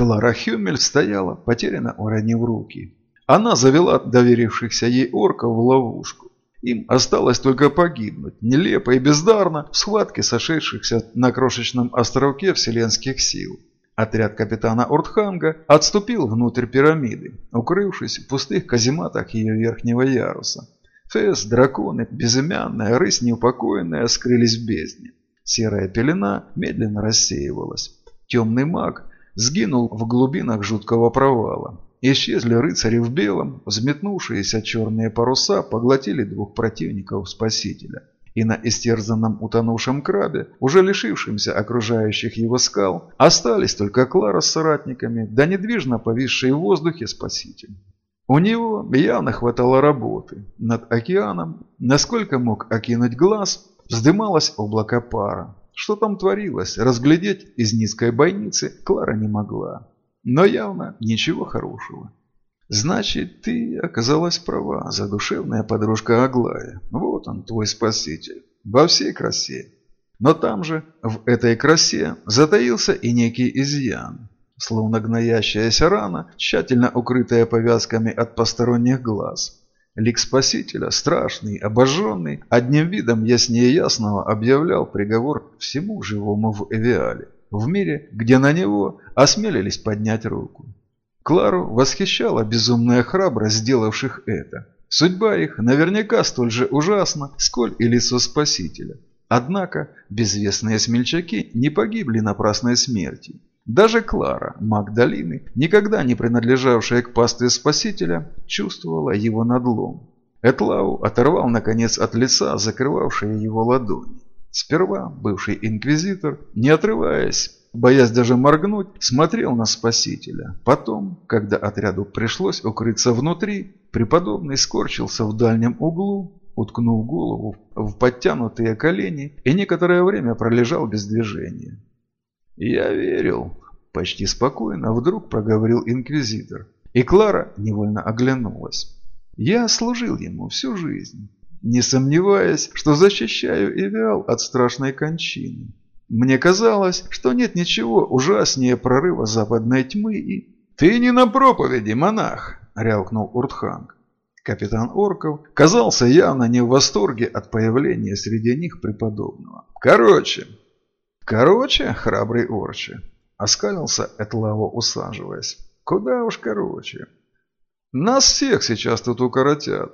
Клара Хюмель стояла, потерянно уронив руки. Она завела доверившихся ей орков в ловушку. Им осталось только погибнуть, нелепо и бездарно, в схватке сошедшихся на крошечном островке вселенских сил. Отряд капитана Уртханга отступил внутрь пирамиды, укрывшись в пустых казематах ее верхнего яруса. Фес, драконы, безымянная, рысь неупокоенная скрылись в бездне. Серая пелена медленно рассеивалась. Темный маг сгинул в глубинах жуткого провала. Исчезли рыцари в белом, взметнувшиеся черные паруса поглотили двух противников спасителя. И на истерзанном утонувшем крабе, уже лишившемся окружающих его скал, остались только Клара с соратниками, да недвижно повисший в воздухе спаситель. У него явно хватало работы. Над океаном, насколько мог окинуть глаз, вздымалось облако пара. Что там творилось, разглядеть из низкой бойницы Клара не могла. Но явно ничего хорошего. Значит, ты оказалась права, задушевная подружка Аглая. Вот он, твой спаситель. Во всей красе. Но там же, в этой красе, затаился и некий изъян. Словно гноящаяся рана, тщательно укрытая повязками от посторонних глаз. Лик Спасителя, страшный, обожженный, одним видом яснее ясного объявлял приговор всему живому в Эвиале в мире, где на него осмелились поднять руку. Клару восхищала безумная храбрость сделавших это. Судьба их наверняка столь же ужасна, сколь и лицо Спасителя. Однако безвестные смельчаки не погибли напрасной смерти. Даже Клара, Магдалины, никогда не принадлежавшая к пастве Спасителя, чувствовала его надлом. Этлау оторвал наконец от лица закрывавшие его ладони. Сперва бывший инквизитор, не отрываясь, боясь даже моргнуть, смотрел на спасителя. Потом, когда отряду пришлось укрыться внутри, преподобный скорчился в дальнем углу, уткнув голову в подтянутые колени и некоторое время пролежал без движения. «Я верил», – почти спокойно вдруг проговорил инквизитор. И Клара невольно оглянулась. «Я служил ему всю жизнь» не сомневаясь, что защищаю Эвиал от страшной кончины. Мне казалось, что нет ничего ужаснее прорыва западной тьмы и... «Ты не на проповеди, монах!» – рявкнул Уртханг. Капитан Орков казался явно не в восторге от появления среди них преподобного. «Короче!» «Короче, храбрый Орче!» – оскалился Этлаво, усаживаясь. «Куда уж короче!» «Нас всех сейчас тут укоротят.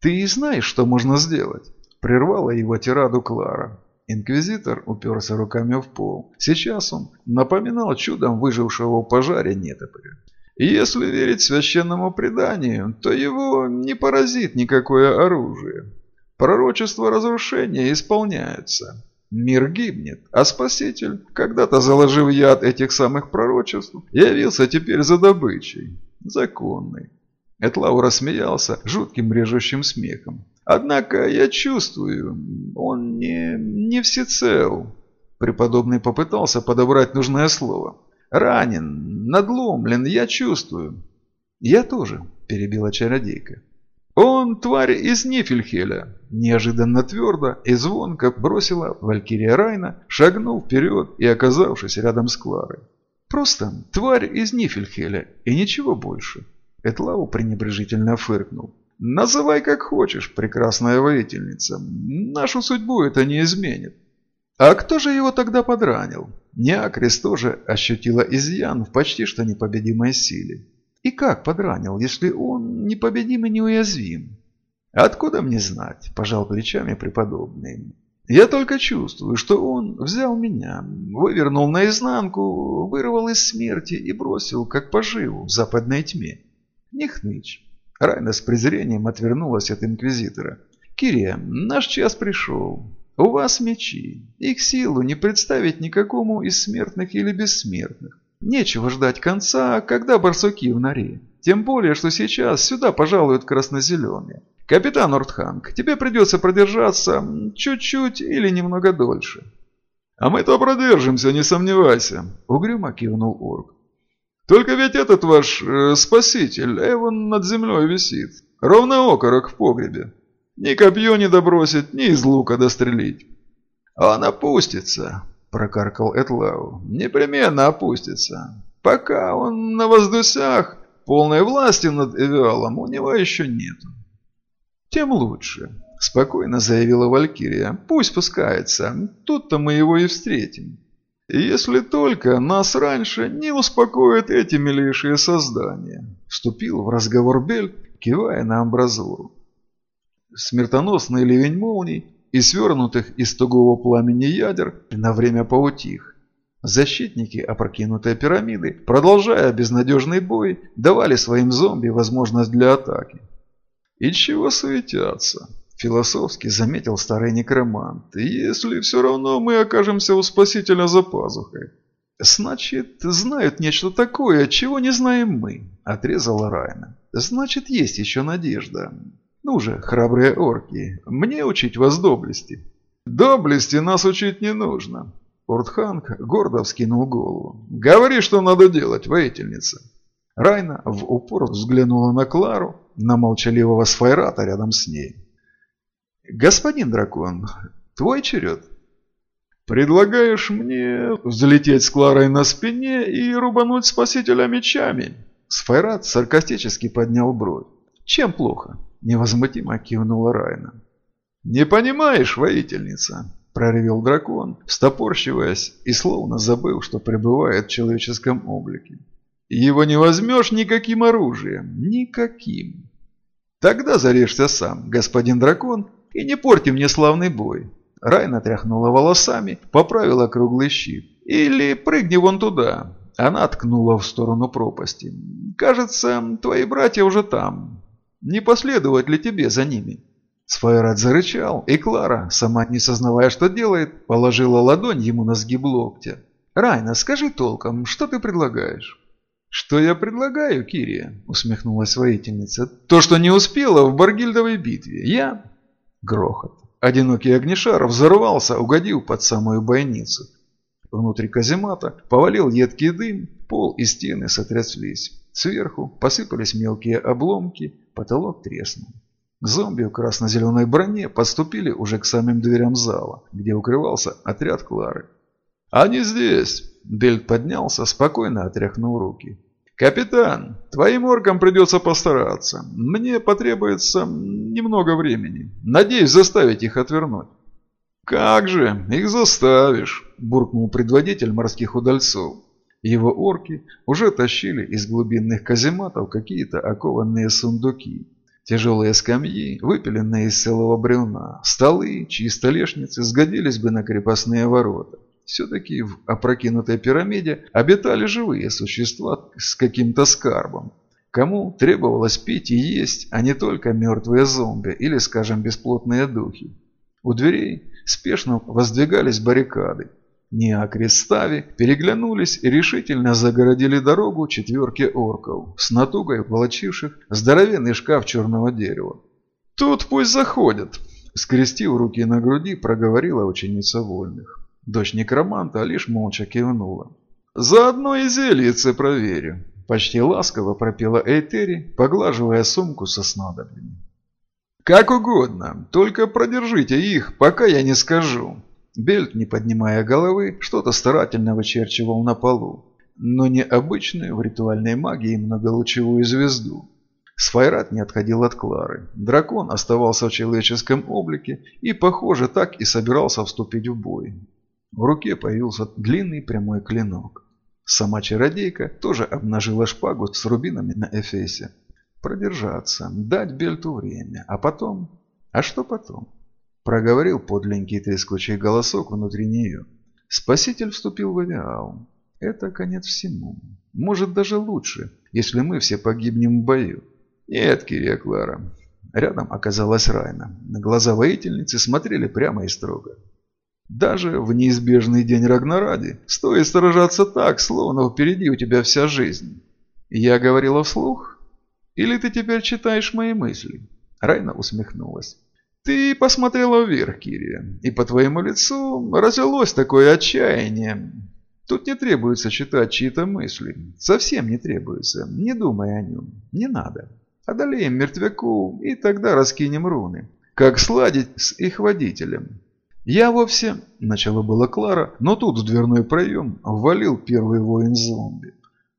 «Ты и знаешь, что можно сделать?» – прервала его тираду Клара. Инквизитор уперся руками в пол. Сейчас он напоминал чудом выжившего в пожаре нетопыря. Если верить священному преданию, то его не поразит никакое оружие. Пророчество разрушения исполняется. Мир гибнет, а Спаситель, когда-то заложив яд этих самых пророчеств, явился теперь за добычей. Законный. Этлау рассмеялся жутким режущим смехом. «Однако я чувствую, он не, не всецел». Преподобный попытался подобрать нужное слово. «Ранен, надломлен, я чувствую». «Я тоже», – перебила чародейка. «Он тварь из Нифельхеля», – неожиданно твердо и звонко бросила Валькирия Райна, шагнув вперед и оказавшись рядом с Кларой. «Просто тварь из Нифельхеля и ничего больше». Этлау пренебрежительно фыркнул. «Называй как хочешь, прекрасная воительница. Нашу судьбу это не изменит». А кто же его тогда подранил? Неакрис тоже ощутила изъян в почти что непобедимой силе. И как подранил, если он непобедим и неуязвим? Откуда мне знать, пожал плечами преподобный. Я только чувствую, что он взял меня, вывернул наизнанку, вырвал из смерти и бросил, как поживу, в западной тьме. Не. Райна с презрением отвернулась от инквизитора. «Кирия, наш час пришел. У вас мечи. Их силу не представить никакому из смертных или бессмертных. Нечего ждать конца, когда барсуки в норе. Тем более, что сейчас сюда пожалуют краснозеленые. Капитан Ортханг, тебе придется продержаться чуть-чуть или немного дольше». «А мы-то продержимся, не сомневайся», — угрюмо кивнул Орк. Только ведь этот ваш э, спаситель, Эван над землей висит. Ровно окорок в погребе. Ни копье не добросит, ни из лука дострелить. Он опустится, прокаркал Этлау. Непременно опустится. Пока он на воздусях, полной власти над Эвиалом у него еще нет. Тем лучше, спокойно заявила Валькирия. Пусть пускается, тут-то мы его и встретим. Если только нас раньше не успокоят эти милейшие создания. Вступил в разговор Бель, кивая на амбразуру. Смертоносный ливень молний и свернутых из тугого пламени ядер на время поутих. Защитники опрокинутой пирамиды, продолжая безнадежный бой, давали своим зомби возможность для атаки. «И чего суетятся?» – философски заметил старый некромант. «Если все равно мы окажемся у Спасителя за пазухой». «Значит, знают нечто такое, чего не знаем мы», – отрезала Райна. «Значит, есть еще надежда. Ну же, храбрые орки, мне учить вас доблести». «Доблести нас учить не нужно. Уртханг гордо вскинул голову. «Говори, что надо делать, воительница!» Райна в упор взглянула на Клару, на молчаливого сфайрата рядом с ней. «Господин дракон, твой черед?» «Предлагаешь мне взлететь с Кларой на спине и рубануть спасителя мечами?» Сфайрат саркастически поднял бровь. «Чем плохо?» – невозмутимо кивнула Райна. «Не понимаешь, воительница?» проревел дракон, стопорщиваясь и словно забыл, что пребывает в человеческом облике. «Его не возьмешь никаким оружием, никаким. Тогда зарежься сам, господин дракон, и не порти мне славный бой». Райна тряхнула волосами, поправила круглый щит. «Или прыгни вон туда». Она ткнула в сторону пропасти. «Кажется, твои братья уже там. Не последовать ли тебе за ними?» Сфайрат зарычал, и Клара, сама не сознавая, что делает, положила ладонь ему на сгиб локтя. «Райна, скажи толком, что ты предлагаешь?» «Что я предлагаю, Кирия?» – усмехнулась воительница. «То, что не успела в Баргильдовой битве. Я...» Грохот. Одинокий огнешар взорвался, угодив под самую бойницу. Внутри каземата повалил едкий дым, пол и стены сотряслись. Сверху посыпались мелкие обломки, потолок треснул. Зомби в красно-зеленой броне подступили уже к самым дверям зала, где укрывался отряд Клары. «Они здесь!» Бельт поднялся, спокойно отряхнул руки. «Капитан, твоим оркам придется постараться. Мне потребуется немного времени. Надеюсь заставить их отвернуть». «Как же, их заставишь!» – буркнул предводитель морских удальцов. Его орки уже тащили из глубинных казематов какие-то окованные сундуки. Тяжелые скамьи, выпиленные из целого бревна, столы, чьи столешницы сгодились бы на крепостные ворота. Все-таки в опрокинутой пирамиде обитали живые существа с каким-то скарбом. Кому требовалось пить и есть, а не только мертвые зомби или, скажем, бесплотные духи. У дверей спешно воздвигались баррикады, Неакри с Тави переглянулись и решительно загородили дорогу четверке орков, с натугой волочивших здоровенный шкаф черного дерева. «Тут пусть заходят!» Скрестив руки на груди, проговорила ученица вольных. Дочь некроманта лишь молча кивнула. «Заодно и зельице проверю», – почти ласково пропела Эйтери, поглаживая сумку со снадобьями. «Как угодно, только продержите их, пока я не скажу», Бельт, не поднимая головы, что-то старательно вычерчивал на полу, но не обычную в ритуальной магии многолучевую звезду. Сфайрат не отходил от Клары. Дракон оставался в человеческом облике и, похоже, так и собирался вступить в бой. В руке появился длинный прямой клинок. Сама чародейка тоже обнажила шпагу с рубинами на эфесе. Продержаться, дать Бельту время, а потом... А что потом? Проговорил подленький трескучий голосок внутри нее. Спаситель вступил в авиал. Это конец всему. Может даже лучше, если мы все погибнем в бою. Нет, Кирия Клара. Рядом оказалась Райна. На глаза воительницы смотрели прямо и строго. Даже в неизбежный день Рагнаради стоит сражаться так, словно впереди у тебя вся жизнь. Я говорила вслух? Или ты теперь читаешь мои мысли? Райна усмехнулась. Ты посмотрела вверх, Кирия, и по твоему лицу разлилось такое отчаяние. Тут не требуется читать чьи-то мысли. Совсем не требуется. Не думай о нем. Не надо. Одолеем мертвяку и тогда раскинем руны. Как сладить с их водителем. Я вовсе... Начала была Клара, но тут в дверной проем ввалил первый воин зомби.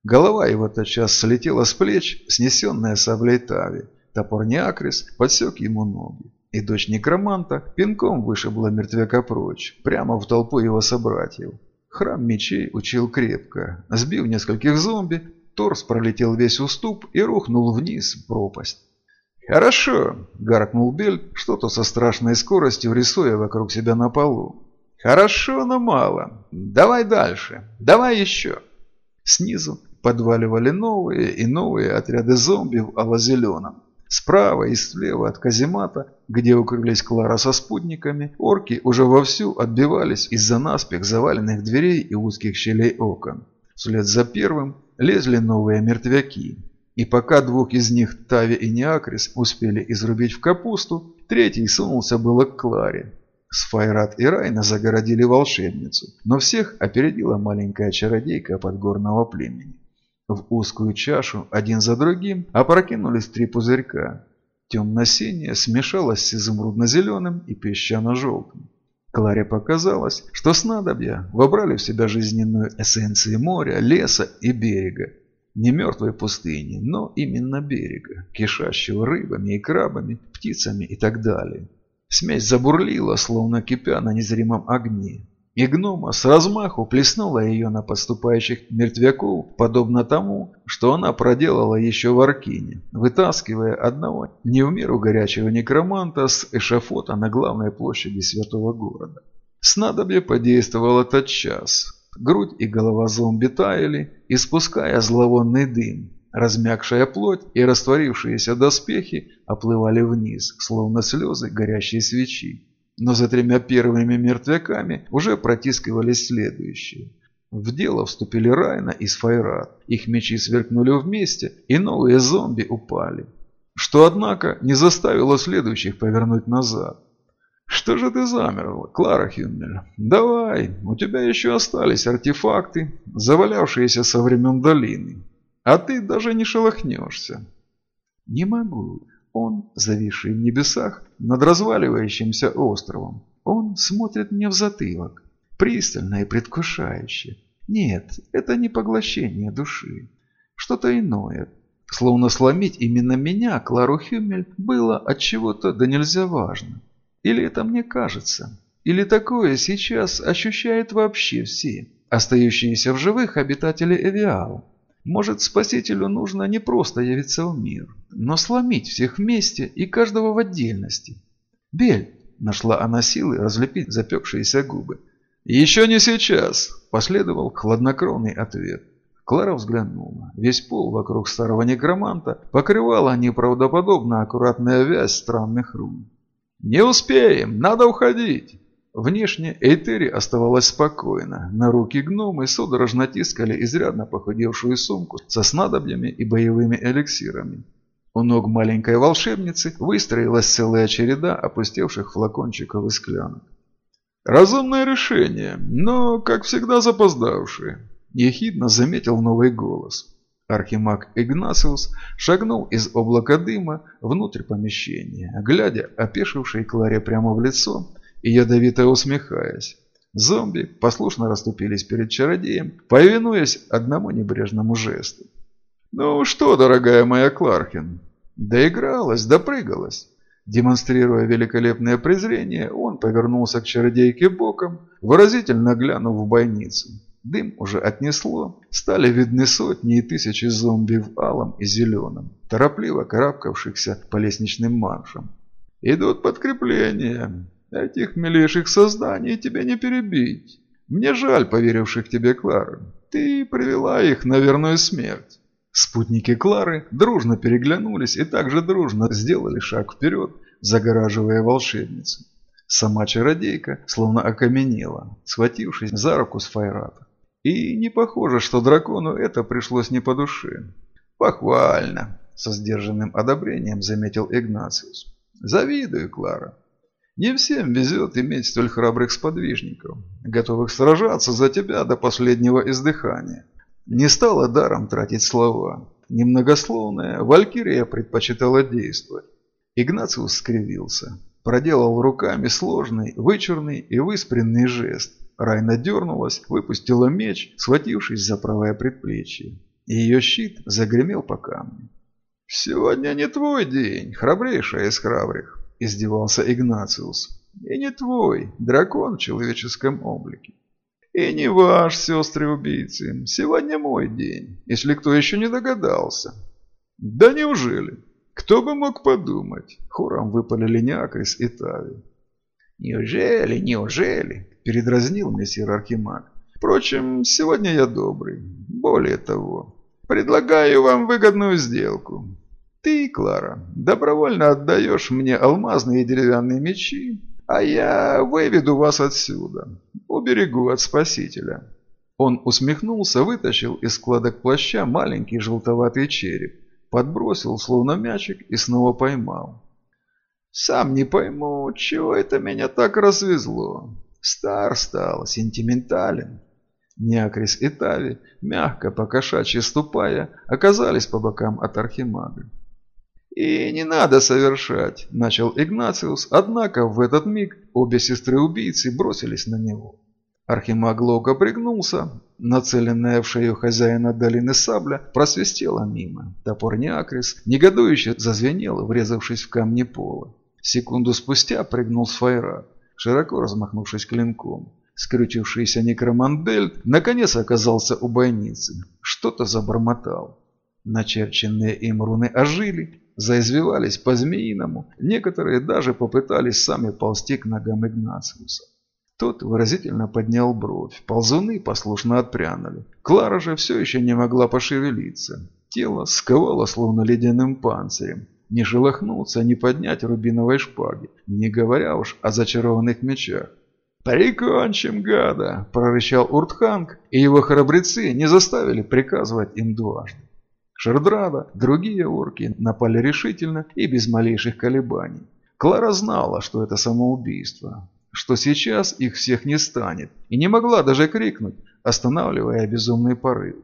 Голова его тотчас слетела с плеч, снесенная саблей Тави. Топор Неакрис подсек ему ноги. И дочь некроманта пинком вышибла мертвяка прочь, прямо в толпу его собратьев. Храм мечей учил крепко. Сбив нескольких зомби, торс пролетел весь уступ и рухнул вниз в пропасть. «Хорошо!» – гаркнул Бель, что-то со страшной скоростью рисуя вокруг себя на полу. «Хорошо, но мало. Давай дальше. Давай еще!» Снизу подваливали новые и новые отряды зомби в алло-зеленом. Справа и слева от каземата, где укрылись Клара со спутниками, орки уже вовсю отбивались из-за наспех заваленных дверей и узких щелей окон. Вслед за первым лезли новые мертвяки. И пока двух из них, Тави и Неакрис, успели изрубить в капусту, третий сунулся было к Кларе. Сфайрат и Райна загородили волшебницу, но всех опередила маленькая чародейка подгорного племени. В узкую чашу один за другим опрокинулись три пузырька. Темно-синее смешалось с изумрудно-зеленым и песчано-желтым. Кларе показалось, что снадобья вобрали в себя жизненную эссенцию моря, леса и берега. Не мертвой пустыни, но именно берега, кишащего рыбами и крабами, птицами и так далее. Смесь забурлила, словно кипя на незримом огне. И гнома с размаху плеснула ее на подступающих мертвяков, подобно тому, что она проделала еще в Аркине, вытаскивая одного не в меру горячего некроманта с эшафота на главной площади святого города. Снадобье подействовало тотчас. Грудь и голова зомби таяли, испуская зловонный дым. Размягшая плоть и растворившиеся доспехи оплывали вниз, словно слезы горящей свечи. Но за тремя первыми мертвяками уже протискивались следующие. В дело вступили Райна и Сфайрат. Их мечи сверкнули вместе, и новые зомби упали. Что, однако, не заставило следующих повернуть назад. «Что же ты замерла, Клара Хюммель? Давай, у тебя еще остались артефакты, завалявшиеся со времен долины. А ты даже не шелохнешься». «Не могу. Он, зависший в небесах, над разваливающимся островом. Он смотрит мне в затылок, пристально и предвкушающе. Нет, это не поглощение души. Что-то иное. Словно сломить именно меня, Клару Хюмель, было от чего-то да нельзя важно. Или это мне кажется? Или такое сейчас ощущают вообще все, остающиеся в живых обитатели Эвиала? Может, спасителю нужно не просто явиться в мир, но сломить всех вместе и каждого в отдельности. «Бель!» – нашла она силы разлепить запекшиеся губы. «Еще не сейчас!» – последовал хладнокровный ответ. Клара взглянула. Весь пол вокруг старого некроманта покрывала неправдоподобно аккуратная вязь странных рун. «Не успеем! Надо уходить!» Внешне Эйтери оставалась спокойна. На руки гномы судорожно тискали изрядно похудевшую сумку со снадобьями и боевыми эликсирами. У ног маленькой волшебницы выстроилась целая череда опустевших флакончиков и склянок. «Разумное решение, но, как всегда, запоздавшее», – ехидно заметил новый голос. Архимаг Игнациус шагнул из облака дыма внутрь помещения, глядя опешившей Кларе прямо в лицо – и ядовито усмехаясь. Зомби послушно расступились перед чародеем, повинуясь одному небрежному жесту. «Ну что, дорогая моя Кларкин, доигралась, допрыгалась». Демонстрируя великолепное презрение, он повернулся к чародейке боком, выразительно глянув в бойницу. Дым уже отнесло, стали видны сотни и тысячи зомби в алом и зеленом, торопливо карабкавшихся по лестничным маршам. «Идут подкрепления. Этих милейших созданий тебе не перебить. Мне жаль поверивших тебе Клары. Ты привела их на верную смерть». Спутники Клары дружно переглянулись и также дружно сделали шаг вперед, загораживая волшебницу. Сама чародейка словно окаменела, схватившись за руку с Файрата. И не похоже, что дракону это пришлось не по душе. «Похвально!» – со сдержанным одобрением заметил Игнациус. «Завидую, Клара. Не всем везет иметь столь храбрых сподвижников, готовых сражаться за тебя до последнего издыхания. Не стало даром тратить слова. Немногословная Валькирия предпочитала действовать. Игнациус скривился. Проделал руками сложный, вычурный и выспренный жест. Райна дернулась, выпустила меч, схватившись за правое предплечье. Ее щит загремел по камню. «Сегодня не твой день, храбрейшая из храбрых», – издевался Игнациус. «И не твой, дракон в человеческом облике. И не ваш, сестры-убийцы, сегодня мой день, если кто еще не догадался». «Да неужели? Кто бы мог подумать?» – хором выпалили Неакрис и Тави. «Неужели, неужели?» – передразнил мессир Архимаг. «Впрочем, сегодня я добрый. Более того, предлагаю вам выгодную сделку. Ты, Клара, добровольно отдаешь мне алмазные и деревянные мечи, а я выведу вас отсюда, уберегу от спасителя». Он усмехнулся, вытащил из складок плаща маленький желтоватый череп, подбросил словно мячик и снова поймал. Сам не пойму, чего это меня так развезло. Стар стал, сентиментален. Неакрис и Тави, мягко покошачьи ступая, оказались по бокам от Архимага. «И не надо совершать», – начал Игнациус, однако в этот миг обе сестры-убийцы бросились на него. Архимаг ловко пригнулся, нацеленная в шею хозяина долины сабля просвистела мимо. Топор Неакрис негодующе зазвенел, врезавшись в камни пола. Секунду спустя прыгнул Сфайра, широко размахнувшись клинком. Скрючившийся некромандельт наконец оказался у бойницы. Что-то забормотал. Начерченные им руны ожили, заизвивались по-змеиному. Некоторые даже попытались сами ползти к ногам Игнациуса. Тот выразительно поднял бровь. Ползуны послушно отпрянули. Клара же все еще не могла пошевелиться. Тело сковало словно ледяным панцирем. Не шелохнуться, не поднять рубиновой шпаги, не говоря уж о зачарованных мечах. «Прикончим гада!» – прорычал Уртханг, и его храбрецы не заставили приказывать им дважды. Шердрада, другие орки напали решительно и без малейших колебаний. Клара знала, что это самоубийство, что сейчас их всех не станет, и не могла даже крикнуть, останавливая безумный порыв.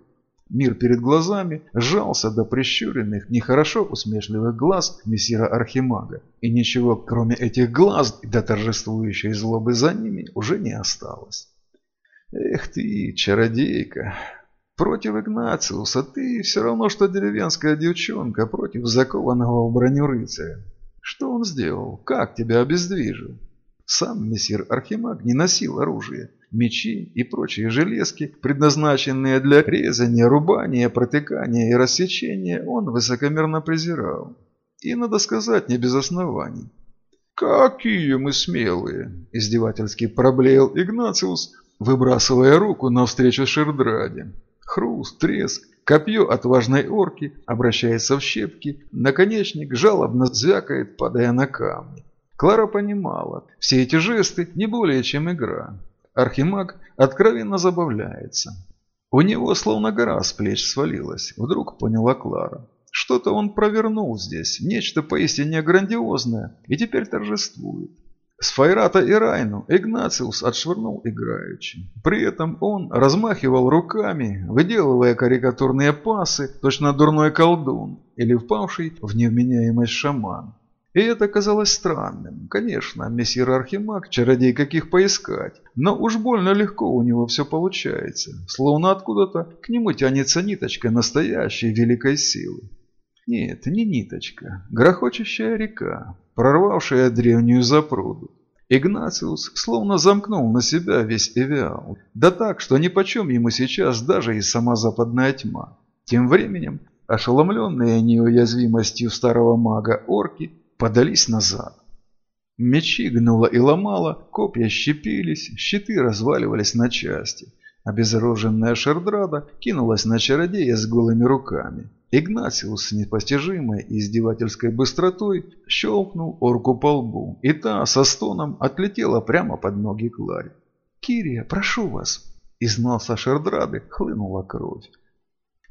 Мир перед глазами сжался до прищуренных, нехорошо усмешливых глаз мессира Архимага, и ничего, кроме этих глаз и до торжествующей злобы за ними, уже не осталось. «Эх ты, чародейка! Против Игнациуса ты все равно, что деревенская девчонка против закованного в броню рыцаря. Что он сделал? Как тебя обездвижил?» Сам мессир Архимаг не носил оружия, мечи и прочие железки, предназначенные для резания, рубания, протыкания и рассечения, он высокомерно презирал. И, надо сказать, не без оснований. «Какие мы смелые!» – издевательски проблеял Игнациус, выбрасывая руку навстречу Шердраде. Хруст, треск, копье отважной орки обращается в щепки, наконечник жалобно звякает, падая на камни. Клара понимала, все эти жесты не более чем игра. Архимаг откровенно забавляется. У него словно гора с плеч свалилась, вдруг поняла Клара. Что-то он провернул здесь, нечто поистине грандиозное, и теперь торжествует. С Файрата и Райну Игнациус отшвырнул играючи. При этом он размахивал руками, выделывая карикатурные пасы, точно дурной колдун или впавший в невменяемость шаман. И это казалось странным. Конечно, мессир Архимаг, чародей каких поискать, но уж больно легко у него все получается, словно откуда-то к нему тянется ниточка настоящей великой силы. Нет, не ниточка, грохочущая река, прорвавшая древнюю запруду. Игнациус словно замкнул на себя весь Эвиал, да так, что нипочем ему сейчас даже и сама западная тьма. Тем временем, ошеломленные неуязвимостью старого мага орки, подались назад. Мечи гнуло и ломало, копья щепились, щиты разваливались на части. Обезоруженная Шердрада кинулась на чародея с голыми руками. Игнатиус с непостижимой и издевательской быстротой щелкнул орку по лбу, и та со стоном отлетела прямо под ноги Кларе. «Кирия, прошу вас!» Из носа Шердрады хлынула кровь.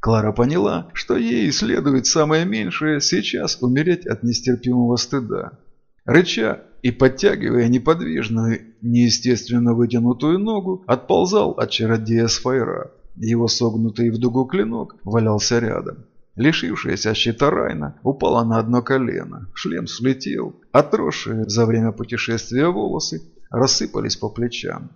Клара поняла, что ей следует самое меньшее сейчас умереть от нестерпимого стыда. Рыча и подтягивая неподвижную, неестественно вытянутую ногу, отползал от чародея Сфайра. Его согнутый в дугу клинок валялся рядом. Лишившаяся щита Райна упала на одно колено, шлем слетел, отросшие за время путешествия волосы рассыпались по плечам.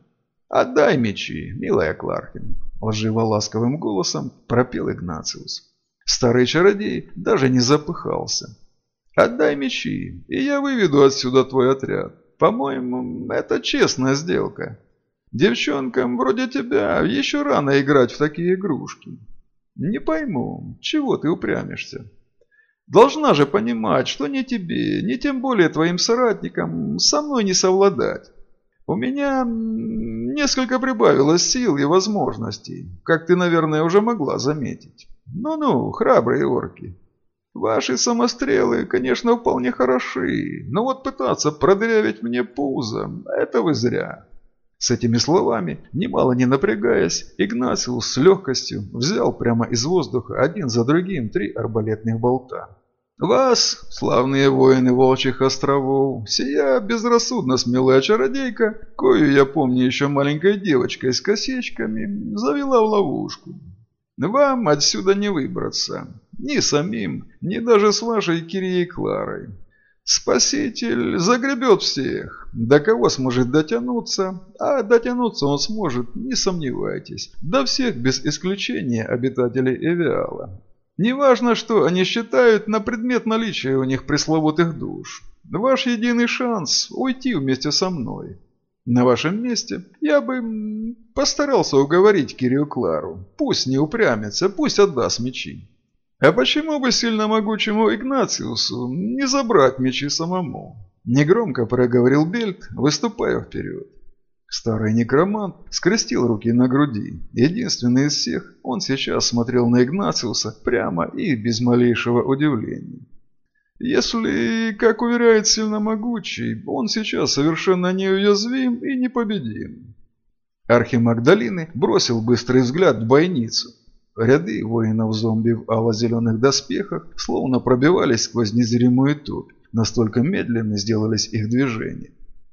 «Отдай мечи, милая Кларкин», лживо-ласковым голосом пропел Игнациус. Старый чародей даже не запыхался. «Отдай мечи, и я выведу отсюда твой отряд. По-моему, это честная сделка. Девчонкам вроде тебя еще рано играть в такие игрушки. Не пойму, чего ты упрямишься? Должна же понимать, что ни тебе, ни тем более твоим соратникам со мной не совладать. У меня несколько прибавилось сил и возможностей, как ты, наверное, уже могла заметить. Ну-ну, храбрые орки. Ваши самострелы, конечно, вполне хороши, но вот пытаться продырявить мне пузо – это вы зря. С этими словами, немало не напрягаясь, Игнациус с легкостью взял прямо из воздуха один за другим три арбалетных болта. «Вас, славные воины Волчьих островов, сия безрассудно смелая чародейка, кою я помню еще маленькой девочкой с косичками, завела в ловушку. Вам отсюда не выбраться, ни самим, ни даже с вашей Кирией Кларой. Спаситель загребет всех, до кого сможет дотянуться, а дотянуться он сможет, не сомневайтесь, до всех без исключения обитателей Эвиала. Неважно, что они считают на предмет наличия у них пресловутых душ. Ваш единый шанс – уйти вместе со мной. На вашем месте я бы постарался уговорить Кирию Клару. Пусть не упрямится, пусть отдаст мечи. А почему бы сильно могучему Игнациусу не забрать мечи самому? Негромко проговорил Бельт, выступая вперед. Старый некромант скрестил руки на груди. Единственный из всех, он сейчас смотрел на Игнациуса прямо и без малейшего удивления. Если, как уверяет сильно могучий, он сейчас совершенно неуязвим и непобедим. Архимаг Долины бросил быстрый взгляд в бойницу. Ряды воинов-зомби в ало-зеленых доспехах словно пробивались сквозь незримую топь. Настолько медленно сделались их движения.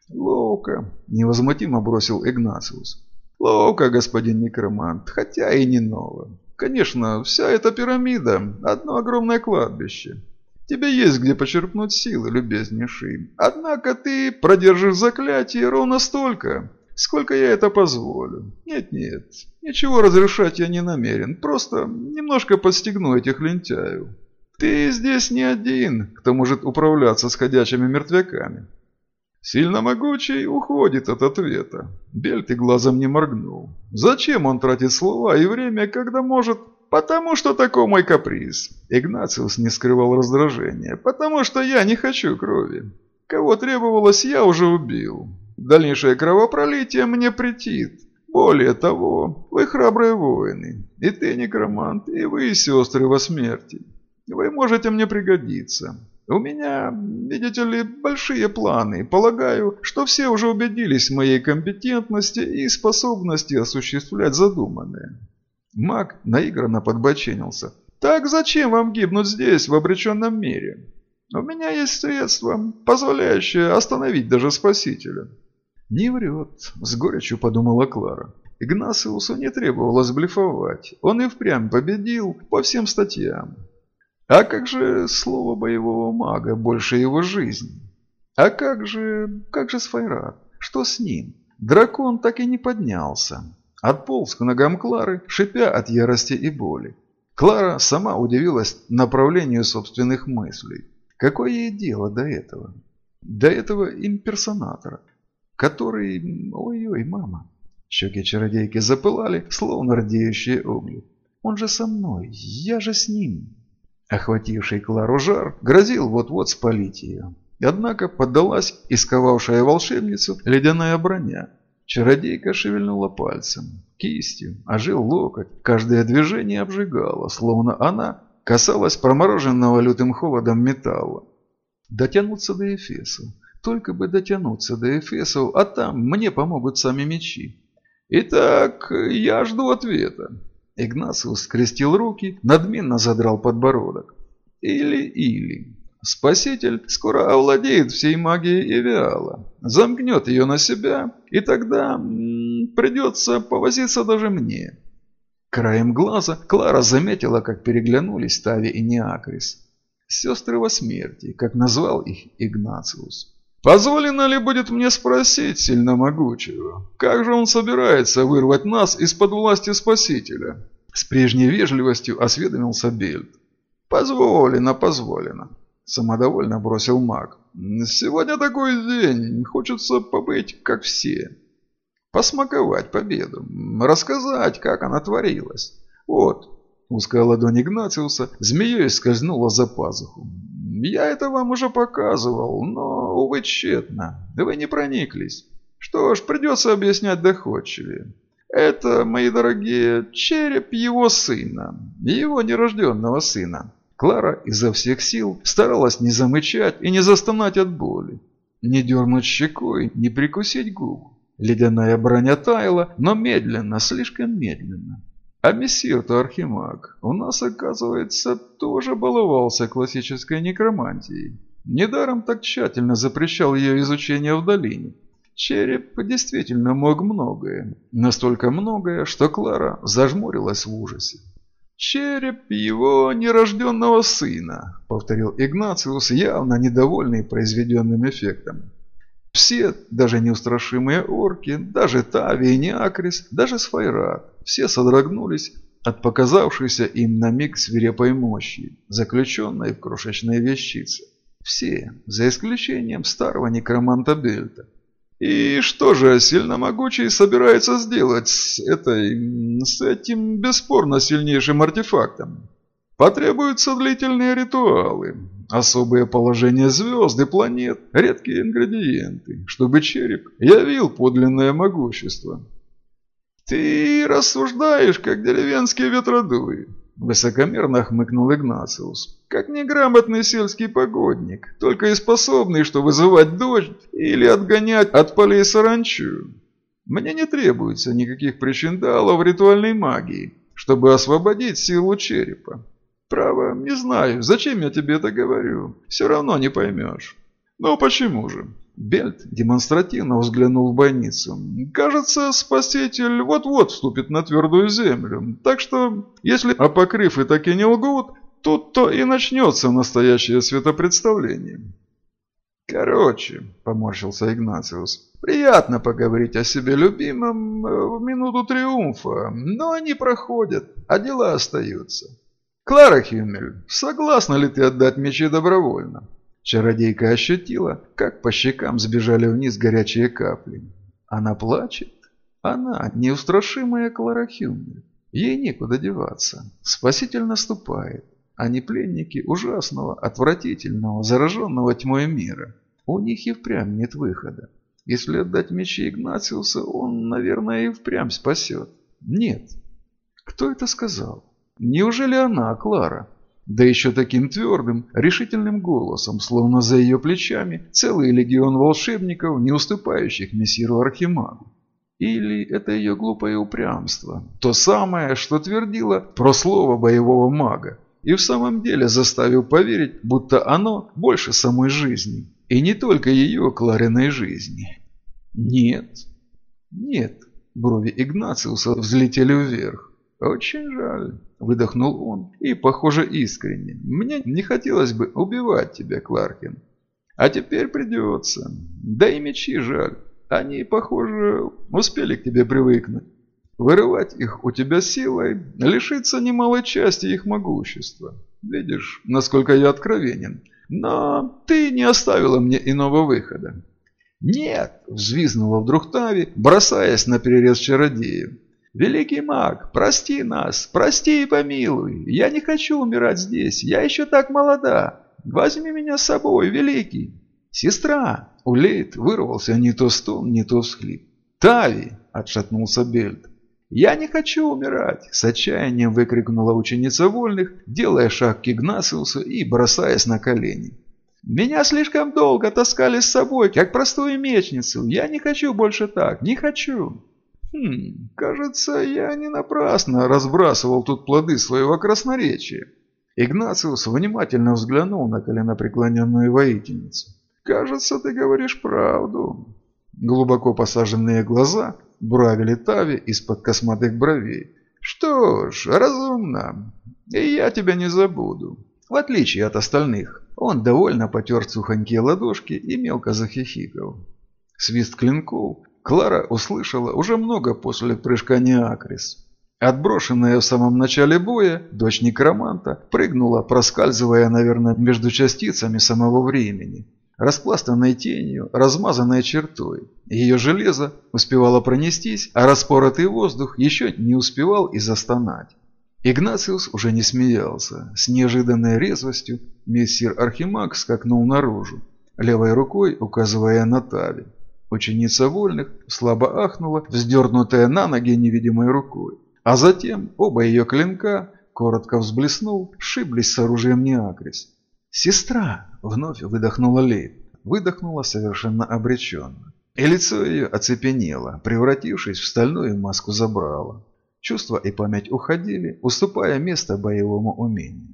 «Ловко», – невозмутимо бросил Игнациус. «Ловко, господин некромант, хотя и не ново. Конечно, вся эта пирамида – одно огромное кладбище. Тебе есть где почерпнуть силы, любезнейший. Однако ты продержишь заклятие ровно столько, сколько я это позволю. Нет-нет, ничего разрешать я не намерен, просто немножко подстегну этих лентяев. Ты здесь не один, кто может управляться с ходячими мертвяками. Сильно могучий уходит от ответа. Бельт и глазом не моргнул. Зачем он тратит слова и время, когда может... Потому что такой мой каприз. Игнациус не скрывал раздражения. Потому что я не хочу крови. Кого требовалось, я уже убил. Дальнейшее кровопролитие мне претит. Более того, вы храбрые воины, и ты некромант, и вы сестры во смерти. Вы можете мне пригодиться. У меня, видите ли, большие планы. Полагаю, что все уже убедились в моей компетентности и способности осуществлять задуманное. Маг наигранно подбоченился. Так зачем вам гибнуть здесь, в обреченном мире? У меня есть средства, позволяющие остановить даже Спасителя. «Не врет», – с горечью подумала Клара. Игнасиусу не требовалось блефовать. Он и впрямь победил по всем статьям. А как же слово боевого мага больше его жизни? А как же... как же Сфайрат? Что с ним? Дракон так и не поднялся. Отполз к ногам Клары, шипя от ярости и боли. Клара сама удивилась направлению собственных мыслей. Какое ей дело до этого? До этого имперсонатора, который... Ой-ой, мама. Щеки чародейки запылали, словно рдеющие угли. Он же со мной, я же с ним. Охвативший Клару жар грозил вот-вот спалить ее. Однако поддалась исковавшая волшебницу ледяная броня. Чародейка шевельнула пальцем, кистью, ожил локоть. Каждое движение обжигало, словно она касалась промороженного лютым холодом металла. Дотянуться до Эфеса. Только бы дотянуться до Эфесов, а там мне помогут сами мечи. Итак, я жду ответа. Игнациус скрестил руки, надменно задрал подбородок. Или-или. Спаситель скоро овладеет всей магией Эвиала, замкнет ее на себя, и тогда придется повозиться даже мне. Краем глаза Клара заметила, как переглянулись Тави и Неакрис. Сестры во смерти, как назвал их Игнациус. Позволено ли будет мне спросить сильно могучего, как же он собирается вырвать нас из-под власти Спасителя? С прежней вежливостью осведомился Бельт. Позволено, позволено. Самодовольно бросил маг. Сегодня такой день, хочется побыть как все. Посмаковать победу, рассказать, как она творилась. Вот, узкая ладонь Игнациуса змеей скользнула за пазуху. Я это вам уже показывал, но, увы, тщетно. Вы не прониклись. Что ж, придется объяснять доходчивее. Это, мои дорогие, череп его сына, его нерожденного сына. Клара изо всех сил старалась не замычать и не застонать от боли, не дернуть щекой, не прикусить губу. Ледяная броня таяла, но медленно, слишком медленно. А мессир-то Архимаг у нас, оказывается, тоже баловался классической некромантией. Недаром так тщательно запрещал ее изучение в долине. Череп действительно мог многое. Настолько многое, что Клара зажмурилась в ужасе. «Череп его нерожденного сына», — повторил Игнациус, явно недовольный произведенным эффектом. Все, даже неустрашимые орки, даже Тави и Неакрис, даже Сфайрат, все содрогнулись от показавшейся им на миг свирепой мощи, заключенной в крошечной вещице. Все, за исключением старого некроманта Бельта. И что же сильномогучий собирается сделать с этой... с этим бесспорно сильнейшим артефактом? Потребуются длительные ритуалы, особые положения звезд и планет, редкие ингредиенты, чтобы череп явил подлинное могущество. «Ты рассуждаешь, как деревенские ветродуи», – высокомерно хмыкнул Игнациус. «Как неграмотный сельский погодник, только и способный, что вызывать дождь или отгонять от полей саранчу. Мне не требуется никаких причиндалов ритуальной магии, чтобы освободить силу черепа. Право, не знаю, зачем я тебе это говорю. Все равно не поймешь. Ну почему же? Бельт демонстративно взглянул в больницу. «Кажется, спаситель вот-вот вступит на твердую землю. Так что, если апокрифы так и не лгут, тут-то и начнется настоящее светопредставление». «Короче», — поморщился Игнациус, — «приятно поговорить о себе любимом э, в минуту триумфа, но они проходят, а дела остаются. «Клара Хюмель, согласна ли ты отдать мечи добровольно?» Чародейка ощутила, как по щекам сбежали вниз горячие капли. Она плачет. Она неустрашимая Клара Хюмель. Ей некуда деваться. Спаситель наступает. Они пленники ужасного, отвратительного, зараженного тьмой мира. У них и впрямь нет выхода. Если отдать мечи Игнациуса, он, наверное, и впрямь спасет. Нет. Кто это сказал? Неужели она, Клара? Да еще таким твердым, решительным голосом, словно за ее плечами целый легион волшебников, не уступающих мессиру Архимагу. Или это ее глупое упрямство, то самое, что твердило про слово боевого мага, и в самом деле заставил поверить, будто оно больше самой жизни, и не только ее Клариной жизни. Нет, нет, брови Игнациуса взлетели вверх. Очень жаль. Выдохнул он, и, похоже, искренне. «Мне не хотелось бы убивать тебя, Кларкин. А теперь придется. Да и мечи жаль. Они, похоже, успели к тебе привыкнуть. Вырывать их у тебя силой, лишиться немалой части их могущества. Видишь, насколько я откровенен. Но ты не оставила мне иного выхода. «Нет!» – взвизнула вдруг Тави, бросаясь на перерез чародею. «Великий маг, прости нас, прости и помилуй. Я не хочу умирать здесь, я еще так молода. Возьми меня с собой, великий». «Сестра!» – у Лейт вырвался не то стон, не то всхлип. «Тави!» – отшатнулся Бельт. «Я не хочу умирать!» – с отчаянием выкрикнула ученица вольных, делая шаг к Игнасиусу и бросаясь на колени. «Меня слишком долго таскали с собой, как простую мечницу. Я не хочу больше так, не хочу!» Хм, кажется, я не напрасно разбрасывал тут плоды своего красноречия. Игнациус внимательно взглянул на коленопреклоненную воительницу. «Кажется, ты говоришь правду». Глубоко посаженные глаза бравили Тави из-под косматых бровей. «Что ж, разумно. И я тебя не забуду. В отличие от остальных, он довольно потер сухонькие ладошки и мелко захихикал. Свист клинков Клара услышала уже много после прыжка Неакрис. Отброшенная в самом начале боя, дочь некроманта прыгнула, проскальзывая, наверное, между частицами самого времени, распластанной тенью, размазанной чертой. Ее железо успевало пронестись, а распоротый воздух еще не успевал и застонать. Игнациус уже не смеялся. С неожиданной резвостью мессир Архимаг скакнул наружу, левой рукой указывая на Тави. Ученица вольных слабо ахнула, вздернутая на ноги невидимой рукой. А затем оба ее клинка, коротко взблеснул, шиблись с оружием Неакрис. «Сестра!» — вновь выдохнула Лейд. Выдохнула совершенно обреченно. И лицо ее оцепенело, превратившись в стальную маску забрала. Чувства и память уходили, уступая место боевому умению.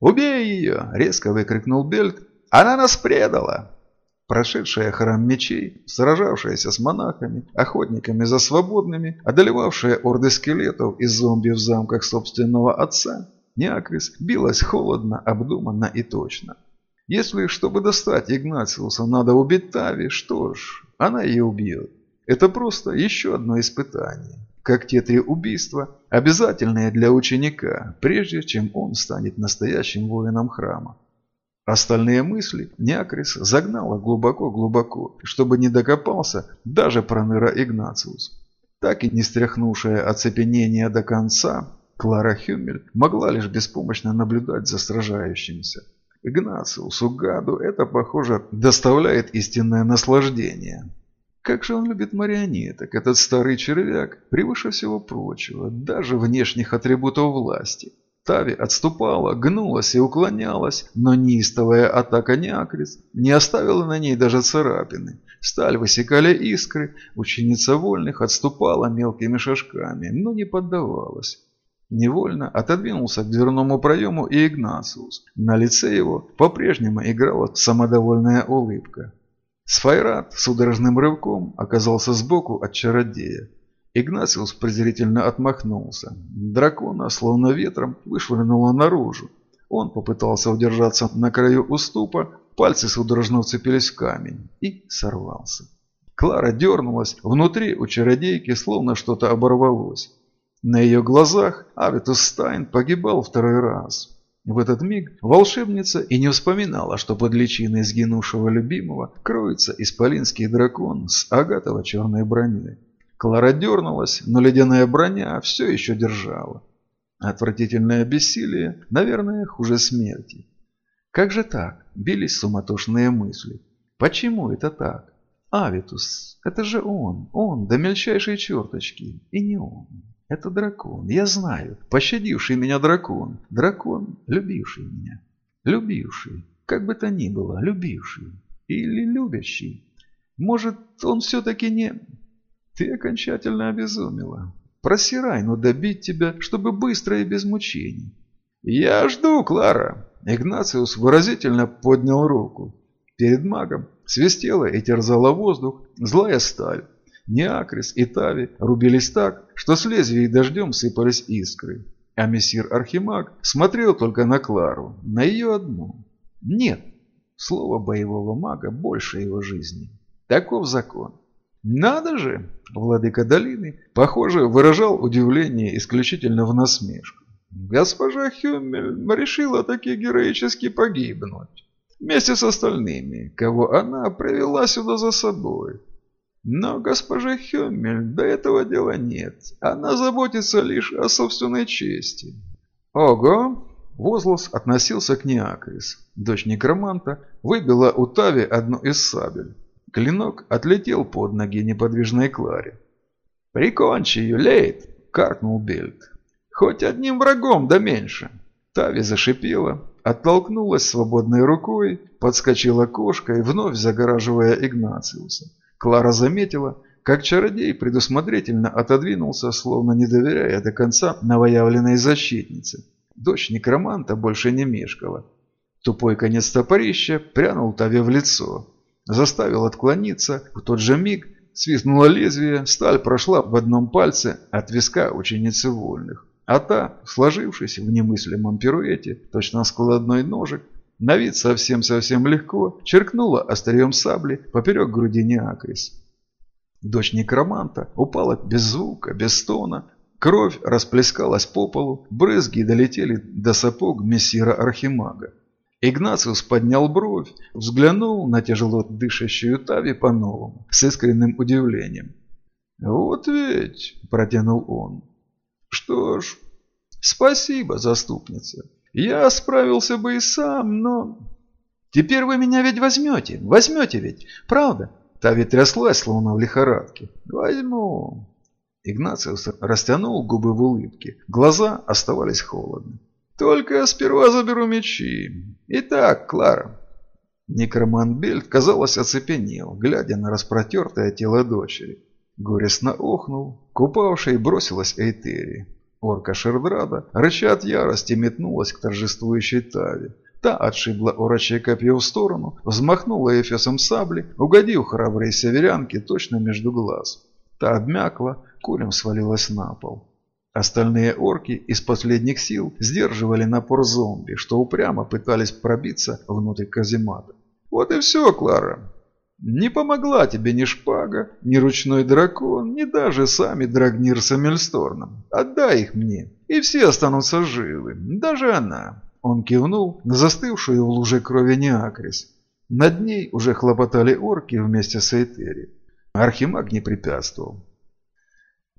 «Убей ее!» — резко выкрикнул Бельт. «Она нас предала!» Прошедшая храм мечей, сражавшаяся с монахами, охотниками за свободными, одолевавшая орды скелетов и зомби в замках собственного отца, Неакрис билась холодно, обдуманно и точно. Если, чтобы достать Игнациуса, надо убить Тави, что ж, она ее убьет. Это просто еще одно испытание. Как те три убийства, обязательные для ученика, прежде чем он станет настоящим воином храма. Остальные мысли Някрис загнала глубоко-глубоко, чтобы не докопался даже проныра Игнациус. Так и не стряхнувшая оцепенение до конца, Клара Хюмель могла лишь беспомощно наблюдать за сражающимися. Игнациусу Гаду это, похоже, доставляет истинное наслаждение. Как же он любит марионеток, этот старый червяк, превыше всего прочего, даже внешних атрибутов власти. Тави отступала, гнулась и уклонялась, но неистовая атака Неакрис не оставила на ней даже царапины. Сталь высекали искры, ученица вольных отступала мелкими шажками, но не поддавалась. Невольно отодвинулся к дверному проему и Игнациус. На лице его по-прежнему играла самодовольная улыбка. Сфайрат судорожным рывком оказался сбоку от чародея. Игнациус презрительно отмахнулся. Дракона, словно ветром, вышвырнуло наружу. Он попытался удержаться на краю уступа, пальцы судорожно вцепились в камень и сорвался. Клара дернулась, внутри у чародейки словно что-то оборвалось. На ее глазах Авитус Стайн погибал второй раз. В этот миг волшебница и не вспоминала, что под личиной сгинувшего любимого кроется исполинский дракон с агатово-черной броней. Клара дернулась, но ледяная броня все еще держала. Отвратительное бессилие, наверное, хуже смерти. Как же так? Бились суматошные мысли. Почему это так? Авитус, это же он, он, до мельчайшей черточки. И не он. Это дракон, я знаю. Пощадивший меня дракон. Дракон, любивший меня. Любивший. Как бы то ни было, любивший. Или любящий. Может, он все-таки не... Ты окончательно обезумела. Проси Райну добить тебя, чтобы быстро и без мучений. Я жду, Клара. Игнациус выразительно поднял руку. Перед магом свистела и терзала воздух злая сталь. Неакрис и Тави рубились так, что с лезвий дождем сыпались искры. А мессир Архимаг смотрел только на Клару, на ее одну. Нет, слово боевого мага больше его жизни. Таков закон. «Надо же!» – владыка долины, похоже, выражал удивление исключительно в насмешку. «Госпожа Хюммель решила таки героически погибнуть, вместе с остальными, кого она привела сюда за собой. Но госпоже Хюммель до этого дела нет, она заботится лишь о собственной чести». «Ого!» Возглас относился к Неакрис. Дочь некроманта выбила у Тави одну из сабель. Клинок отлетел под ноги неподвижной Кларе. «Прикончи ее, Лейт!» – каркнул Бельт. «Хоть одним врагом, да меньше!» Тави зашипела, оттолкнулась свободной рукой, подскочила кошкой, вновь загораживая Игнациуса. Клара заметила, как чародей предусмотрительно отодвинулся, словно не доверяя до конца новоявленной защитнице. Дочь некроманта больше не мешкала. Тупой конец топорища прянул Таве в лицо заставил отклониться. В тот же миг свистнуло лезвие, сталь прошла в одном пальце от виска ученицы вольных. а та, сложившись в немыслимом пируэте, точно складной ножик, на вид совсем-совсем легко, черкнула острием сабли поперек груди Неакрис. Дочь некроманта упала без звука, без стона, кровь расплескалась по полу, брызги долетели до сапог мессира Архимага. Игнациус поднял бровь, взглянул на тяжело дышащую Тави по-новому, с искренним удивлением. «Вот ведь», – протянул он. «Что ж, спасибо, заступница. Я справился бы и сам, но...» «Теперь вы меня ведь возьмете, возьмете ведь, правда?» Тави тряслась, словно в лихорадке. «Возьму». Игнациус растянул губы в улыбке. Глаза оставались холодны. «Только сперва заберу мечи. Итак, Клара». Некроман Бельт, казалось, оцепенел, глядя на распротертое тело дочери. Горестно охнул, купавшей бросилась Эйтери. Орка Шердрада, рыча от ярости, метнулась к торжествующей Таве. Та отшибла урочье копье в сторону, взмахнула эфесом сабли, угодив храброй северянке точно между глаз. Та обмякла, кулем свалилась на пол. Остальные орки из последних сил сдерживали напор зомби, что упрямо пытались пробиться внутрь каземата. «Вот и все, Клара. Не помогла тебе ни шпага, ни ручной дракон, ни даже сами Драгнир с Амельсторном. Отдай их мне, и все останутся живы, даже она». Он кивнул на застывшую в луже крови Неакрис. Над ней уже хлопотали орки вместе с Эйтери. Архимаг не препятствовал.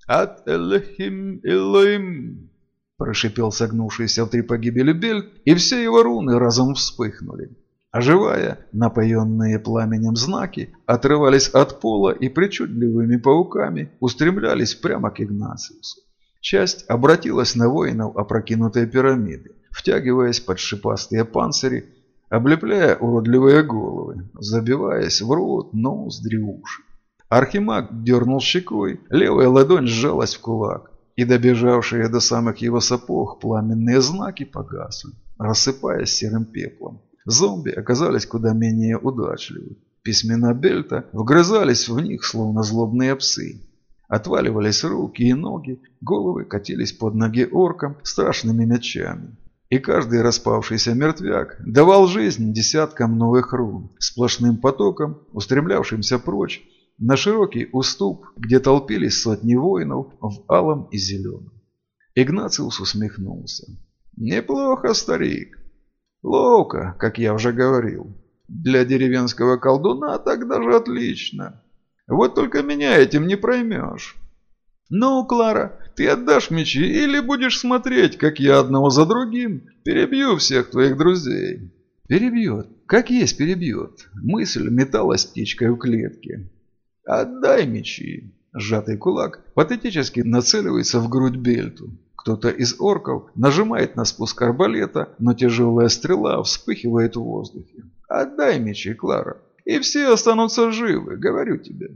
«От Элохим Элоим!» Прошипел согнувшийся в три погибели Бель, и все его руны разом вспыхнули. Оживая, напоенные пламенем знаки отрывались от пола и причудливыми пауками устремлялись прямо к Игнациусу. Часть обратилась на воинов опрокинутой пирамиды, втягиваясь под шипастые панцири, облепляя уродливые головы, забиваясь в рот, ноздри, уши. Архимаг дернул щекой, левая ладонь сжалась в кулак, и добежавшие до самых его сапог пламенные знаки погасли, рассыпаясь серым пеплом. Зомби оказались куда менее удачливы. Письмена Бельта вгрызались в них, словно злобные псы. Отваливались руки и ноги, головы катились под ноги оркам страшными мечами. И каждый распавшийся мертвяк давал жизнь десяткам новых рун, сплошным потоком, устремлявшимся прочь на широкий уступ, где толпились сотни воинов в алом и зеленом. Игнациус усмехнулся. «Неплохо, старик. Ловко, как я уже говорил. Для деревенского колдуна так даже отлично. Вот только меня этим не проймешь. Ну, Клара, ты отдашь мечи или будешь смотреть, как я одного за другим перебью всех твоих друзей?» «Перебьет. Как есть перебьет». Мысль металась птичкой в клетке. «Отдай мечи!» Сжатый кулак патетически нацеливается в грудь Бельту. Кто-то из орков нажимает на спуск арбалета, но тяжелая стрела вспыхивает в воздухе. «Отдай мечи, Клара, и все останутся живы, говорю тебе».